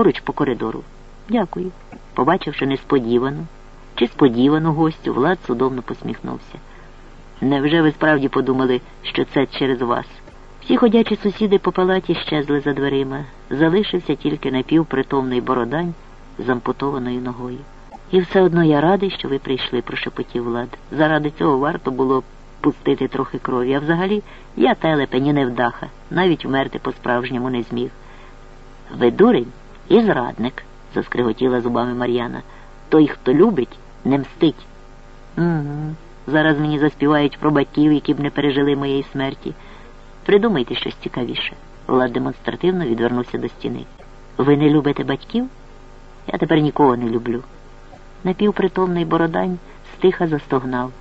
поруч по коридору. Дякую. Побачивши несподівану чи сподівану гостю, Влад судомно посміхнувся. Невже ви справді подумали, що це через вас? Всі ходячі сусіди по палаті щезли за дверима. Залишився тільки напівпритомний бородань з ампутованою ногою. І все одно я радий, що ви прийшли, прошепотів Влад. Заради цього варто було пустити трохи крові. А взагалі я телепень і невдаха, навіть вмерти по-справжньому не зміг. Ви дурень і зрадник, заскриготіла зубами Мар'яна. Той, хто любить, не мстить. Угу. Зараз мені заспівають про батьків, які б не пережили моєї смерті. Придумайте щось цікавіше. Влад демонстративно відвернувся до стіни. Ви не любите батьків? Я тепер нікого не люблю. Напівпритомний бородань стиха застогнав.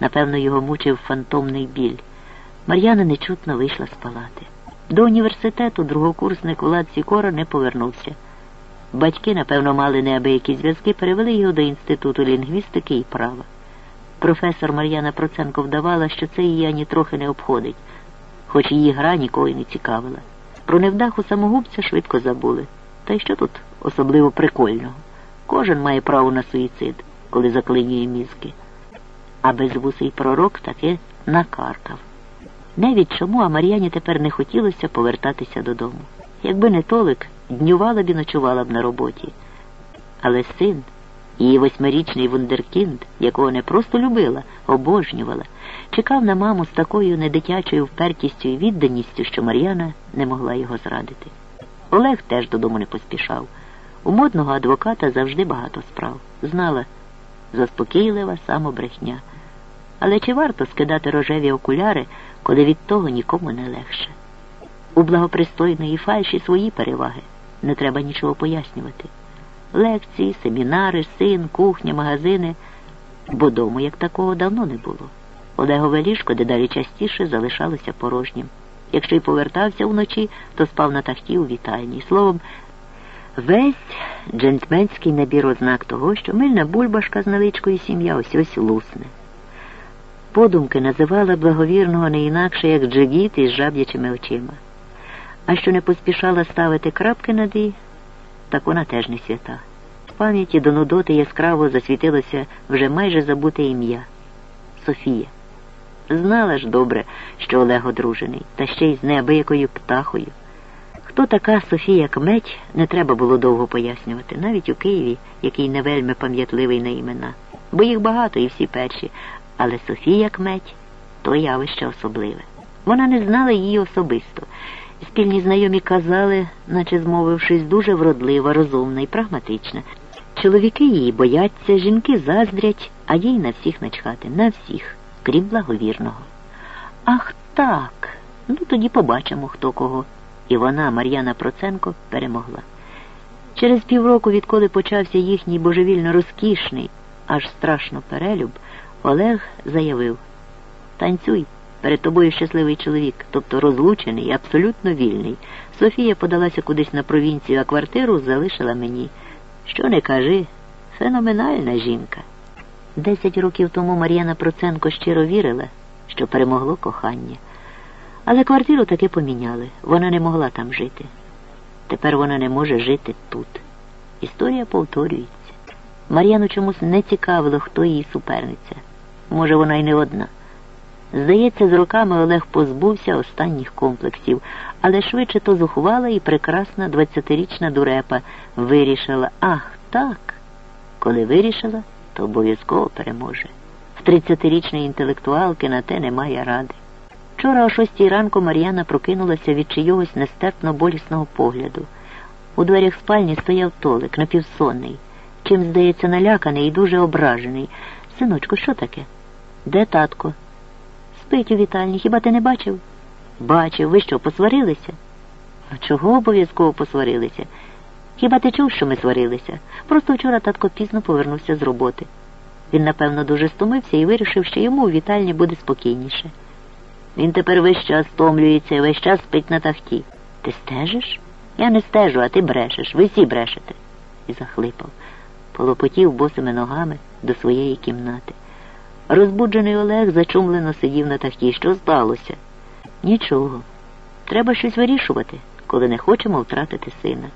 Напевно, його мучив фантомний біль. Мар'яна нечутно вийшла з палати. До університету другокурсник Влад Сікора не повернувся. Батьки, напевно, мали неабиякі зв'язки, перевели його до Інституту лінгвістики і права. Професор Мар'яна Проценко вдавала, що це її ані трохи не обходить, хоч її гра ніколи не цікавила. Про невдаху самогубця швидко забули. Та й що тут особливо прикольного? Кожен має право на суїцид, коли заклинює мізки. А безвусий пророк таки накаркав. Не від чому, а Мар'яні тепер не хотілося повертатися додому. Якби не толик, днювала б і ночувала б на роботі. Але син, її восьмирічний вундеркінд, якого не просто любила, обожнювала, чекав на маму з такою недитячою впертістю і відданістю, що Мар'яна не могла його зрадити. Олег теж додому не поспішав. У модного адвоката завжди багато справ. Знала заспокійлива самобрехня. Але чи варто скидати рожеві окуляри, коли від того нікому не легше? У благопристойної фальші свої переваги. Не треба нічого пояснювати. Лекції, семінари, син, кухня, магазини, бо дому як такого давно не було. Олегове ліжко дедалі частіше залишалося порожнім. Якщо й повертався вночі, то спав на тахті у вітальні. Словом, весь джентльменський набір ознак того, що мильна бульбашка з наличкою сім'я ось ось лусне. Подумки називала благовірного не інакше, як джигіт із жаб'ячими очима. А що не поспішала ставити крапки над «і», так вона теж не свята. В пам'яті до Нудоти яскраво засвітилося вже майже забуте ім'я Софія. Знала ж добре, що Олег одружений, та ще й з неабиякою птахою. Хто така Софія Кметь, не треба було довго пояснювати, навіть у Києві, який не вельми пам'ятливий на імена. Бо їх багато і всі перші, але Софія Кметь то явище особливе. Вона не знала її особисто. Спільні знайомі казали, наче змовившись, дуже вродлива, розумна і прагматична. Чоловіки її бояться, жінки заздрять, а їй на всіх начхати, на всіх, крім благовірного. Ах так. Ну тоді побачимо, хто кого. І вона, Мар'яна Проценко, перемогла. Через півроку, відколи почався їхній божевільно розкішний, аж страшно перелюб, Олег заявив Танцюй. Перед тобою щасливий чоловік, тобто розлучений і абсолютно вільний. Софія подалася кудись на провінцію, а квартиру залишила мені. Що не кажи, феноменальна жінка. Десять років тому Мар'яна Проценко щиро вірила, що перемогло кохання. Але квартиру таки поміняли. Вона не могла там жити. Тепер вона не може жити тут. Історія повторюється. Мар'яну чомусь не цікавило, хто її суперниця. Може, вона й не одна. Здається, з роками Олег позбувся останніх комплексів, але швидше то зухвала і прекрасна двадцятирічна дурепа вирішила, ах, так. Коли вирішила, то обов'язково переможе. В тридцятирічної інтелектуалки на те немає ради. Вчора о шостій ранку Мар'яна прокинулася від чийогось нестерпно болісного погляду. У дверях спальні стояв толик, напівсонний, чим, здається, наляканий і дуже ображений. Синочку, що таке? Де татко? Спить у вітальні, хіба ти не бачив? Бачив, ви що, посварилися? А чого обов'язково посварилися? Хіба ти чув, що ми сварилися? Просто вчора татко пізно повернувся з роботи. Він, напевно, дуже стомився і вирішив, що йому у вітальні буде спокійніше. Він тепер весь час стомлюється і весь час спить на тахті. Ти стежиш? Я не стежу, а ти брешеш. Ви всі брешете. І захлипав, полопотів босими ногами до своєї кімнати. Розбуджений Олег зачумлено сидів на тахті. Що сталося? Нічого. Треба щось вирішувати, коли не хочемо втратити сина.